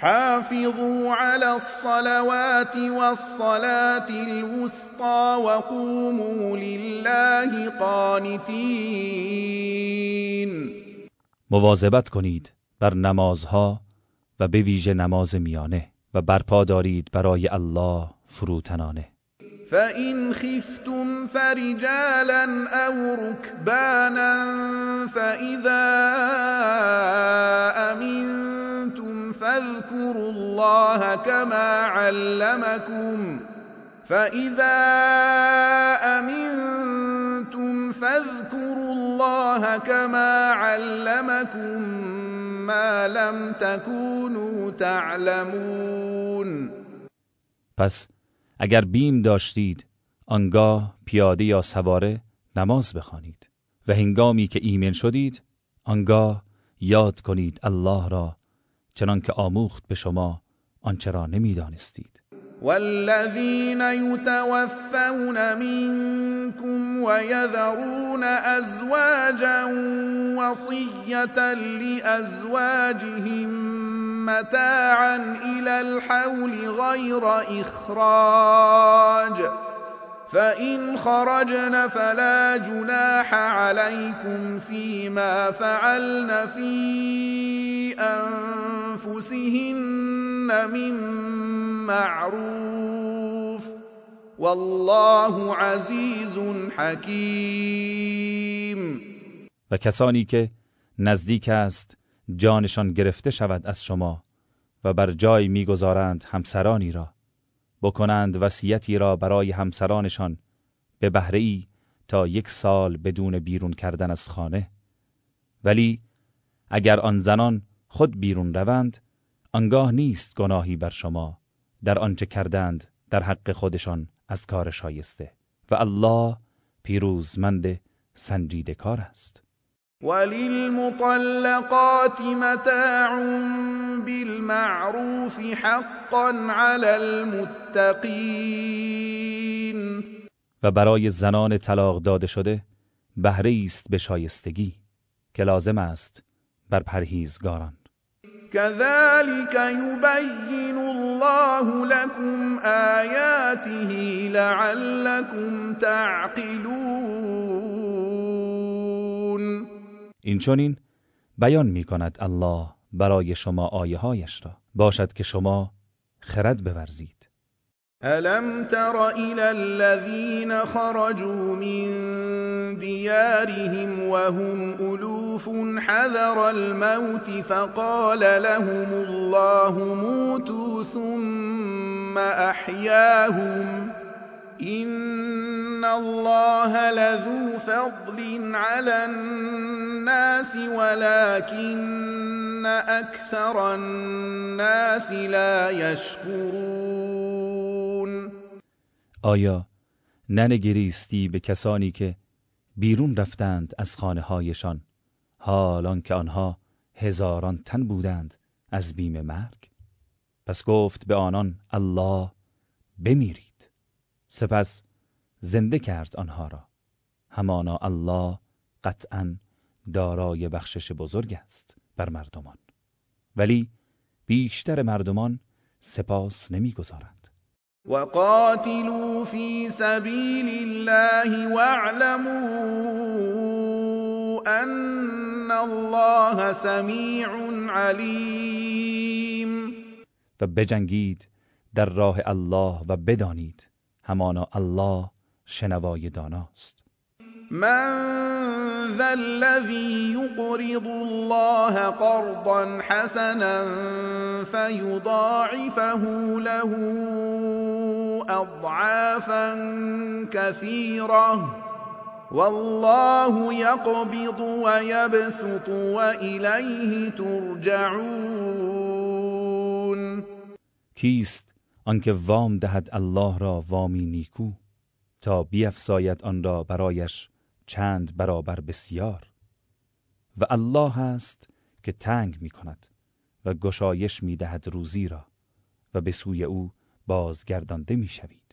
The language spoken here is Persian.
حافظوا على الصلوات والصلاة الوسطى وقوموا لله قانتين. مواظبت کنید بر نمازها و به ویژه نماز میانه و برپا دارید برای الله فروتنانه. فإن خفتم فرجالا أو ركبانا فإذا فاذكروا الله كما علمكم فإذا أمنتم فاذكروا الله كما علمكم ما لم تكونوا تعلمون. پس اگر بیم داشتید آنگاه پیاده یا سواره نماز بخوانید و هنگامی که ایمن شدید آنگاه یاد کنید الله را چنان که آموخت به شما آنچه را نمی‌دانستید. والذين يتوفون منكم ويذرون أزواجا وصية لأزواجهم متاعا إلى الحول غير إخراج فإن خرجن فلا جناح عليكم فيما فعلن في أنفسهن من معروف والله عزیز حکیم و کسانی که نزدیک است جانشان گرفته شود از شما و بر جای می‌گذارند همسرانی را. بکنند وصیتی را برای همسرانشان. به بهره ای تا یک سال بدون بیرون کردن از خانه. ولی اگر آن زنان خود بیرون روند آنگاه نیست گناهی بر شما در آنچه کردند در حق خودشان از کار شایسته. و الله پیروزمند سنجیده کار است. وللمطلقات متاع بالمعروف حقا على المتقین و برای زنان طلاق داده شده بهره است به شایستگی که لازم است بر پرهیزگاران. كذلك يبين الله لكم آياته لعلكم تعقلون. این چونین بیان می کند الله برای شما آیه هایش را. باشد که شما خرد بورزید. ألم تر إلى الذين خرجوا من ديارهم وهم ألوف حذر الموت فقال لهم الله موتوا ثم أحياهم إن الله لذو فضل على ولكن أكثر الناس لا يشكرون. آیا ننگریستی به کسانی که بیرون رفتند از خانه هایشان حالان که آنها هزاران تن بودند از بیم مرگ؟ پس گفت به آنان الله بمیرید. سپس زنده کرد آنها را. همانا الله قطعا دارای بخشش بزرگ است بر مردمان. ولی بیشتر مردمان سپاس نمی‌گذارند. وقاتلوا في سبيل الله واعلموا أن الله سميع عليم و بجنگید در راه الله و بدانید همانا الله شنوای داناست. من ذا الذي يقرض الله قرضا حسنا فيضاعفه له أضعافا كثيرة. والله يقبض ويبسط وإليه ترجعون. کیست؟ آنکه وام دهد الله را وامی نیکو؟ تا بیفزاید آن را برایش. چند برابر بسیار و الله است که تنگ می کند و گشایش می دهد روزی را و به سوی او بازگردانده می شوید